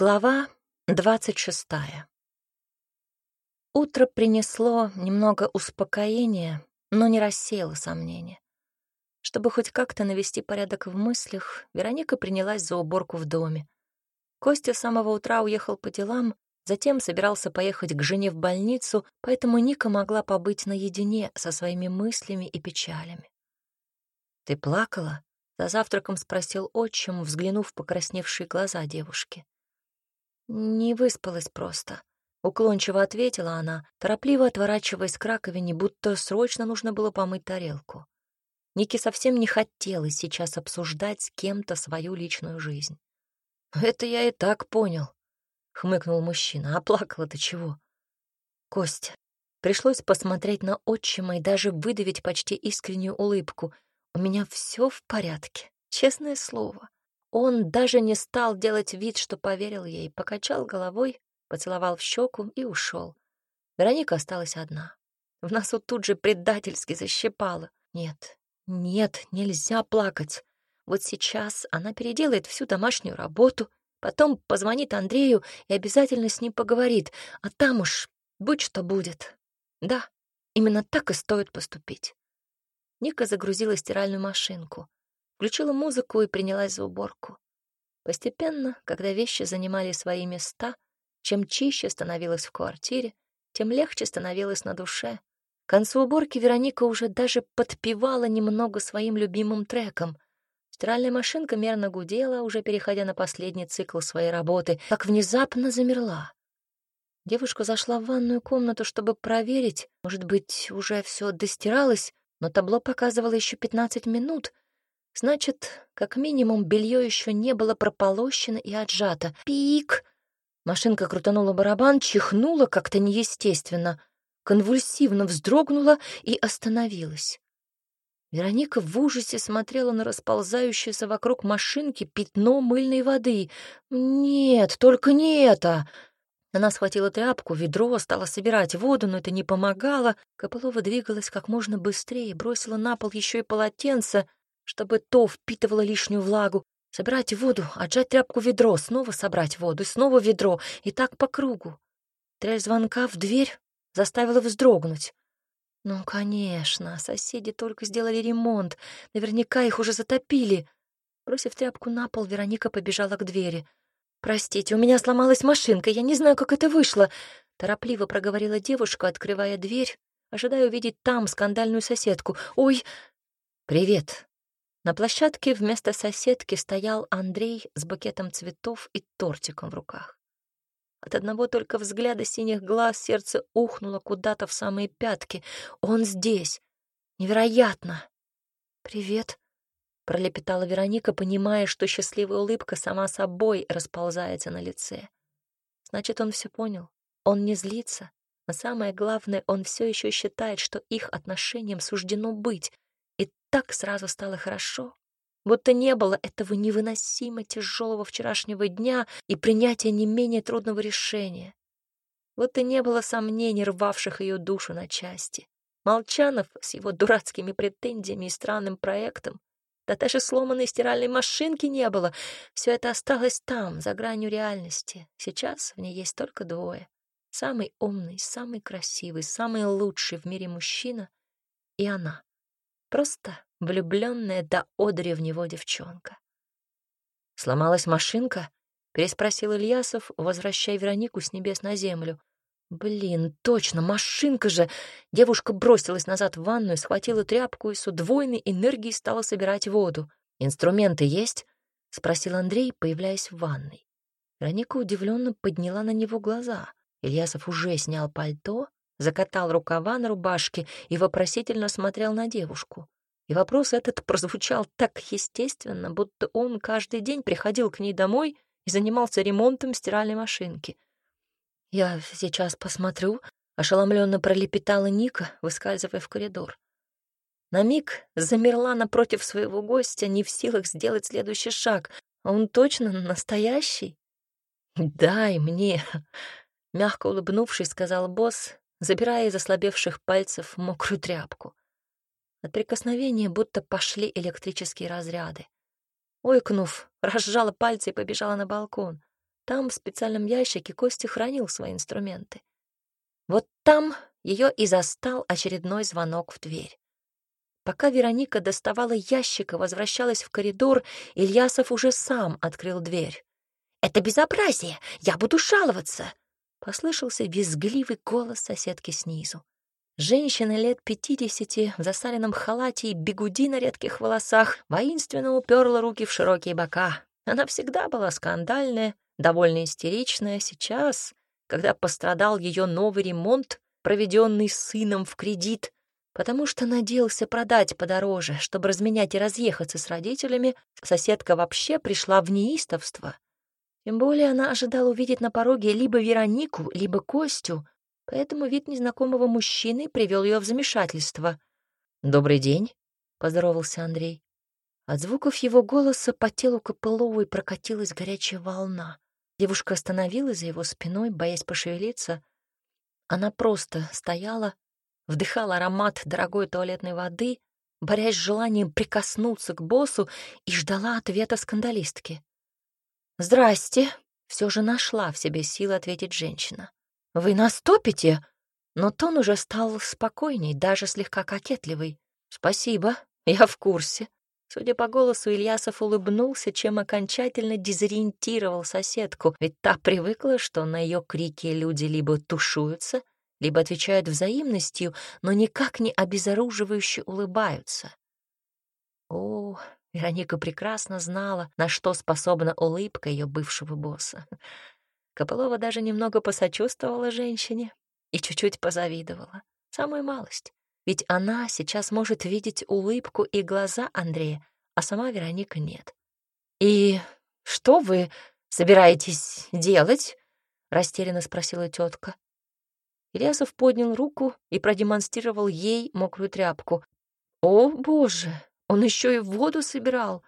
Глава двадцать шестая. Утро принесло немного успокоения, но не рассеяло сомнения. Чтобы хоть как-то навести порядок в мыслях, Вероника принялась за уборку в доме. Костя с самого утра уехал по делам, затем собирался поехать к жене в больницу, поэтому Ника могла побыть наедине со своими мыслями и печалями. «Ты плакала?» — за завтраком спросил отчим, взглянув в покрасневшие глаза девушки. «Не выспалась просто», — уклончиво ответила она, торопливо отворачиваясь к раковине, будто срочно нужно было помыть тарелку. Нике совсем не хотелось сейчас обсуждать с кем-то свою личную жизнь. «Это я и так понял», — хмыкнул мужчина. «А плакала-то чего?» «Костя». Пришлось посмотреть на отчима и даже выдавить почти искреннюю улыбку. «У меня все в порядке, честное слово». Он даже не стал делать вид, что поверил ей, покачал головой, поцеловал в щеку и ушел. Вероника осталась одна. В носу тут же предательски защипала. Нет, нет, нельзя плакать. Вот сейчас она переделает всю домашнюю работу, потом позвонит Андрею и обязательно с ним поговорит, а там уж будь что будет. Да, именно так и стоит поступить. Ника загрузила стиральную машинку включила музыку и принялась за уборку. Постепенно, когда вещи занимали свои места, чем чище становилось в квартире, тем легче становилось на душе. К концу уборки Вероника уже даже подпевала немного своим любимым треком. Стиральная машинка мерно гудела, уже переходя на последний цикл своей работы, как внезапно замерла. Девушка зашла в ванную комнату, чтобы проверить, может быть, уже все достиралось, но табло показывало еще 15 минут, Значит, как минимум, белье еще не было прополощено и отжато. Пик! Машинка крутанула барабан, чихнула как-то неестественно, конвульсивно вздрогнула и остановилась. Вероника в ужасе смотрела на расползающееся вокруг машинки пятно мыльной воды. «Нет, только не это!» Она схватила тряпку, ведро, стала собирать воду, но это не помогало. Копылова двигалась как можно быстрее, бросила на пол еще и полотенце — чтобы то впитывало лишнюю влагу, собирать воду, отжать тряпку в ведро, снова собрать воду, снова ведро, и так по кругу. Трель звонка в дверь заставила вздрогнуть. Ну, конечно, соседи только сделали ремонт, наверняка их уже затопили. Бросив тряпку на пол, Вероника побежала к двери. «Простите, у меня сломалась машинка, я не знаю, как это вышло», — торопливо проговорила девушка, открывая дверь, ожидая увидеть там скандальную соседку. «Ой!» «Привет!» На площадке вместо соседки стоял Андрей с букетом цветов и тортиком в руках. От одного только взгляда синих глаз сердце ухнуло куда-то в самые пятки. Он здесь. Невероятно. «Привет», — пролепетала Вероника, понимая, что счастливая улыбка сама собой расползается на лице. Значит, он все понял. Он не злится. Но самое главное, он все еще считает, что их отношениям суждено быть, так сразу стало хорошо, будто не было этого невыносимо тяжелого вчерашнего дня и принятия не менее трудного решения. Вот и не было сомнений, рвавших ее душу на части. Молчанов с его дурацкими претензиями и странным проектом, да даже сломанной стиральной машинки не было. Все это осталось там, за гранью реальности. Сейчас в ней есть только двое. Самый умный, самый красивый, самый лучший в мире мужчина и она. Просто влюбленная до одри в него девчонка. «Сломалась машинка?» — переспросил Ильясов, возвращая Веронику с небес на землю. «Блин, точно, машинка же!» Девушка бросилась назад в ванную, схватила тряпку и с удвоенной энергией стала собирать воду. «Инструменты есть?» — спросил Андрей, появляясь в ванной. Вероника удивленно подняла на него глаза. Ильясов уже снял пальто, закатал рукава на рубашке и вопросительно смотрел на девушку. И вопрос этот прозвучал так естественно, будто он каждый день приходил к ней домой и занимался ремонтом стиральной машинки. «Я сейчас посмотрю», — ошеломленно пролепетала Ника, выскальзывая в коридор. На миг замерла напротив своего гостя, не в силах сделать следующий шаг. Он точно настоящий? «Дай мне!» — мягко улыбнувшись, сказал босс забирая из ослабевших пальцев мокрую тряпку. От прикосновения будто пошли электрические разряды. Ойкнув, разжала пальцы и побежала на балкон. Там, в специальном ящике, Костя хранил свои инструменты. Вот там ее и застал очередной звонок в дверь. Пока Вероника доставала ящик и возвращалась в коридор, Ильясов уже сам открыл дверь. «Это безобразие! Я буду жаловаться!» Послышался визгливый голос соседки снизу. Женщина лет пятидесяти в засаленном халате и бегуди на редких волосах воинственно уперла руки в широкие бока. Она всегда была скандальная, довольно истеричная. Сейчас, когда пострадал ее новый ремонт, проведенный сыном в кредит, потому что надеялся продать подороже, чтобы разменять и разъехаться с родителями, соседка вообще пришла в неистовство. Тем более она ожидала увидеть на пороге либо Веронику, либо Костю, поэтому вид незнакомого мужчины привел ее в замешательство. «Добрый день», — поздоровался Андрей. От звуков его голоса по телу Копыловой прокатилась горячая волна. Девушка остановилась за его спиной, боясь пошевелиться. Она просто стояла, вдыхала аромат дорогой туалетной воды, борясь с желанием прикоснуться к боссу и ждала ответа скандалистки. «Здрасте», — все же нашла в себе силы ответить женщина. «Вы наступите?» Но тон уже стал спокойней, даже слегка кокетливый. «Спасибо, я в курсе». Судя по голосу, Ильясов улыбнулся, чем окончательно дезориентировал соседку, ведь та привыкла, что на ее крики люди либо тушуются, либо отвечают взаимностью, но никак не обезоруживающе улыбаются. О, Вероника прекрасно знала, на что способна улыбка ее бывшего босса. Копылова даже немного посочувствовала женщине и чуть-чуть позавидовала. Самую малость. Ведь она сейчас может видеть улыбку и глаза Андрея, а сама Вероника нет. «И что вы собираетесь делать?» — растерянно спросила тетка. Ильясов поднял руку и продемонстрировал ей мокрую тряпку. «О, боже! Он еще и воду собирал!»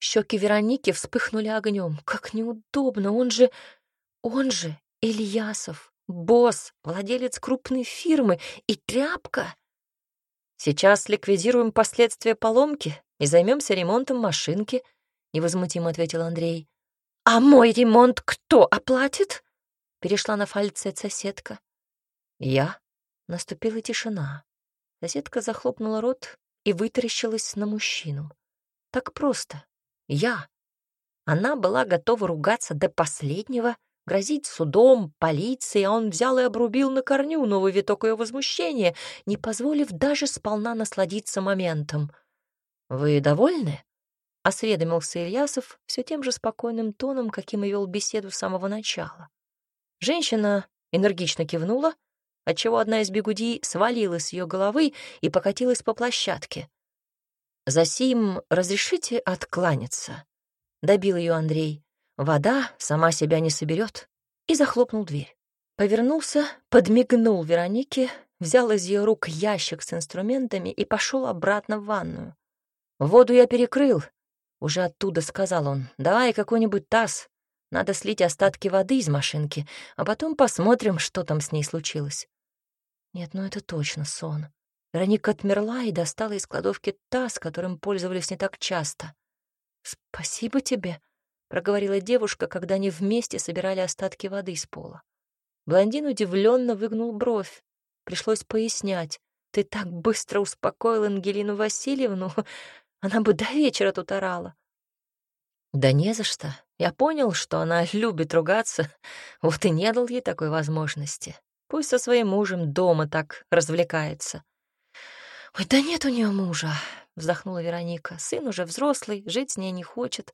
Щеки Вероники вспыхнули огнем. «Как неудобно! Он же... он же Ильясов, босс, владелец крупной фирмы и тряпка!» «Сейчас ликвидируем последствия поломки и займемся ремонтом машинки», — невозмутимо ответил Андрей. «А мой ремонт кто оплатит?» — перешла на фальцет соседка. «Я?» Наступила тишина. Соседка захлопнула рот и вытаращилась на мужчину. Так просто. Я. Она была готова ругаться до последнего, грозить судом, полицией, а он взял и обрубил на корню новый виток ее возмущения, не позволив даже сполна насладиться моментом. «Вы довольны?» — осведомился Ильясов все тем же спокойным тоном, каким и вел беседу с самого начала. Женщина энергично кивнула, отчего одна из бегудей свалилась с ее головы и покатилась по площадке. «Засим разрешите откланяться?» — добил ее Андрей. «Вода сама себя не соберет» и захлопнул дверь. Повернулся, подмигнул Веронике, взял из ее рук ящик с инструментами и пошел обратно в ванную. «Воду я перекрыл», — уже оттуда сказал он. «Давай какой-нибудь таз. Надо слить остатки воды из машинки, а потом посмотрим, что там с ней случилось». Нет, ну это точно сон. Вероника отмерла и достала из кладовки таз, которым пользовались не так часто. «Спасибо тебе», — проговорила девушка, когда они вместе собирали остатки воды с пола. Блондин удивленно выгнул бровь. Пришлось пояснять. «Ты так быстро успокоил Ангелину Васильевну, она бы до вечера тут орала». «Да не за что. Я понял, что она любит ругаться, вот и не дал ей такой возможности. Пусть со своим мужем дома так развлекается. «Ой, да нет у нее мужа», — вздохнула Вероника. «Сын уже взрослый, жить с ней не хочет.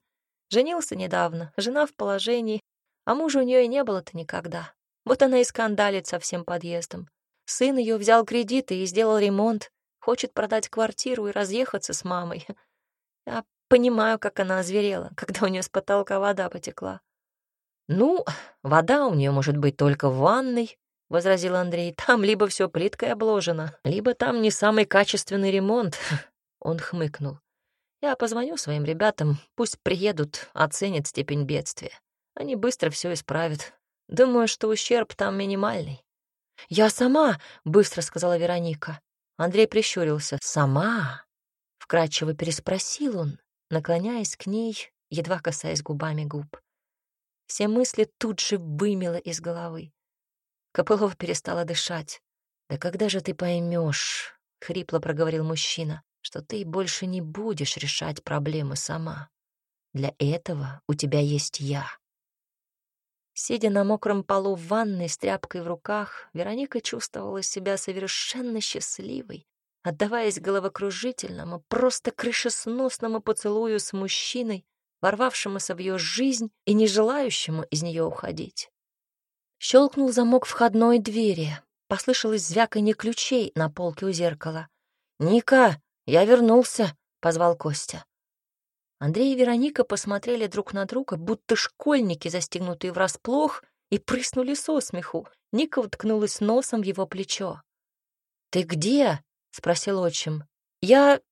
Женился недавно, жена в положении, а мужа у нее и не было-то никогда. Вот она и скандалит со всем подъездом. Сын ее взял кредиты и сделал ремонт, хочет продать квартиру и разъехаться с мамой. Я понимаю, как она озверела, когда у нее с потолка вода потекла. Ну, вода у нее может быть только в ванной, — возразил Андрей. «Там либо все плиткой обложено, либо там не самый качественный ремонт». Он хмыкнул. «Я позвоню своим ребятам, пусть приедут, оценят степень бедствия. Они быстро все исправят. Думаю, что ущерб там минимальный». «Я сама», — быстро сказала Вероника. Андрей прищурился. «Сама?» — вкратчиво переспросил он, наклоняясь к ней, едва касаясь губами губ. Все мысли тут же вымело из головы. Копылова перестала дышать. «Да когда же ты поймешь, хрипло проговорил мужчина, «что ты больше не будешь решать проблемы сама? Для этого у тебя есть я». Сидя на мокром полу в ванной с тряпкой в руках, Вероника чувствовала себя совершенно счастливой, отдаваясь головокружительному, просто крышесносному поцелую с мужчиной, ворвавшемуся в ее жизнь и не желающему из нее уходить. Щелкнул замок входной двери. Послышалось звяканье ключей на полке у зеркала. «Ника, я вернулся!» — позвал Костя. Андрей и Вероника посмотрели друг на друга, будто школьники, застегнутые врасплох, и прыснули со смеху. Ника уткнулась носом в его плечо. «Ты где?» — спросил отчим. «Я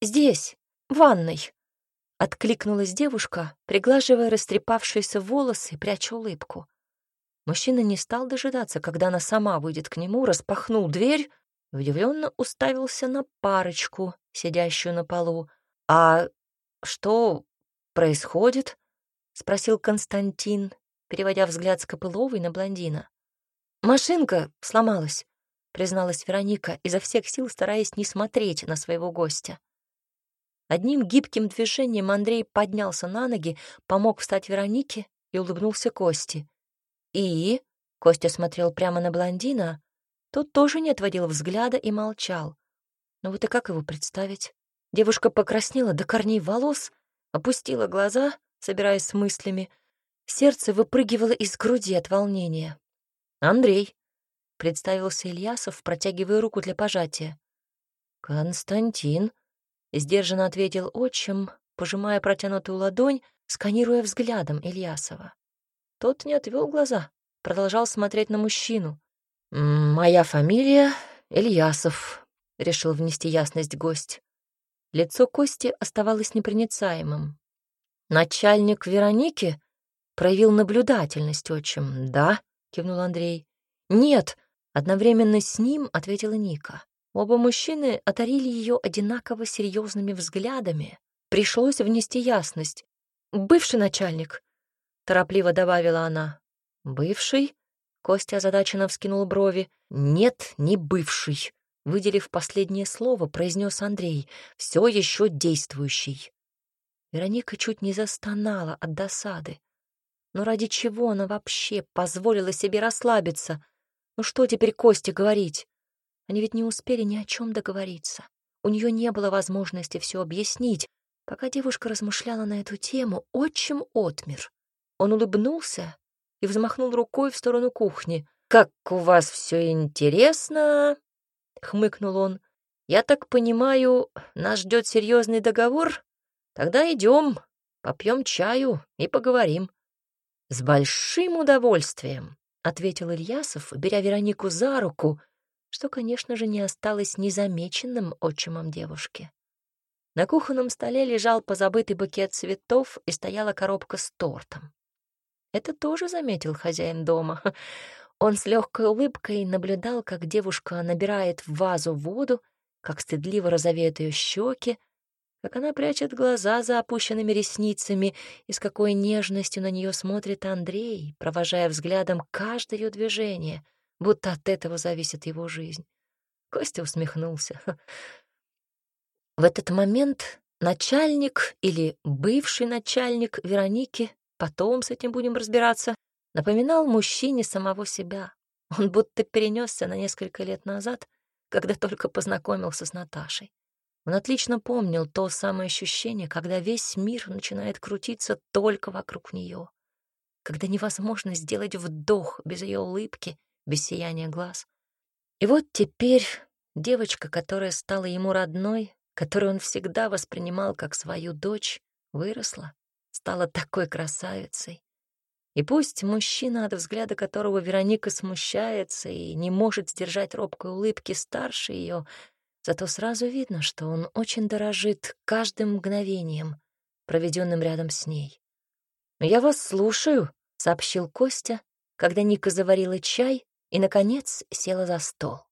здесь, в ванной», — откликнулась девушка, приглаживая растрепавшиеся волосы, пряча улыбку. Мужчина не стал дожидаться, когда она сама выйдет к нему, распахнул дверь, удивленно уставился на парочку, сидящую на полу. «А «Что происходит?» — спросил Константин, переводя взгляд с Копыловой на блондина. «Машинка сломалась», — призналась Вероника, изо всех сил стараясь не смотреть на своего гостя. Одним гибким движением Андрей поднялся на ноги, помог встать Веронике и улыбнулся Косте. «И?» — Костя смотрел прямо на блондина. Тот тоже не отводил взгляда и молчал. «Ну вот и как его представить?» Девушка покраснела до корней волос, опустила глаза, собираясь с мыслями. Сердце выпрыгивало из груди от волнения. «Андрей», — представился Ильясов, протягивая руку для пожатия. «Константин», — сдержанно ответил отчим, пожимая протянутую ладонь, сканируя взглядом Ильясова. Тот не отвел глаза, продолжал смотреть на мужчину. «Моя фамилия Ильясов», — решил внести ясность гость. Лицо Кости оставалось непроницаемым. «Начальник Вероники проявил наблюдательность, отчим, да?» — кивнул Андрей. «Нет», — одновременно с ним ответила Ника. Оба мужчины одарили ее одинаково серьезными взглядами. Пришлось внести ясность. «Бывший начальник», — торопливо добавила она. «Бывший?» — Костя озадаченно вскинул брови. «Нет, не бывший», выделив последнее слово, произнес Андрей, все еще действующий. Вероника чуть не застонала от досады. Но ради чего она вообще позволила себе расслабиться? Ну что теперь Косте говорить? Они ведь не успели ни о чем договориться. У нее не было возможности все объяснить. Пока девушка размышляла на эту тему, отчим отмер. Он улыбнулся и взмахнул рукой в сторону кухни. «Как у вас все интересно!» — хмыкнул он. «Я так понимаю, нас ждет серьезный договор? Тогда идем, попьем чаю и поговорим». «С большим удовольствием», — ответил Ильясов, беря Веронику за руку, что, конечно же, не осталось незамеченным отчимом девушки. На кухонном столе лежал позабытый букет цветов и стояла коробка с тортом. Это тоже заметил хозяин дома. Он с легкой улыбкой наблюдал, как девушка набирает в вазу воду, как стыдливо розовеют ее щеки, как она прячет глаза за опущенными ресницами и с какой нежностью на нее смотрит Андрей, провожая взглядом каждое ее движение, будто от этого зависит его жизнь. Костя усмехнулся. В этот момент начальник или бывший начальник Вероники, потом с этим будем разбираться, напоминал мужчине самого себя. Он будто перенесся на несколько лет назад, когда только познакомился с Наташей. Он отлично помнил то самое ощущение, когда весь мир начинает крутиться только вокруг нее, когда невозможно сделать вдох без ее улыбки, без сияния глаз. И вот теперь девочка, которая стала ему родной, которую он всегда воспринимал как свою дочь, выросла, стала такой красавицей, и пусть мужчина, от взгляда которого Вероника смущается и не может сдержать робкой улыбки старше ее, зато сразу видно, что он очень дорожит каждым мгновением, проведенным рядом с ней. «Я вас слушаю», — сообщил Костя, когда Ника заварила чай и, наконец, села за стол.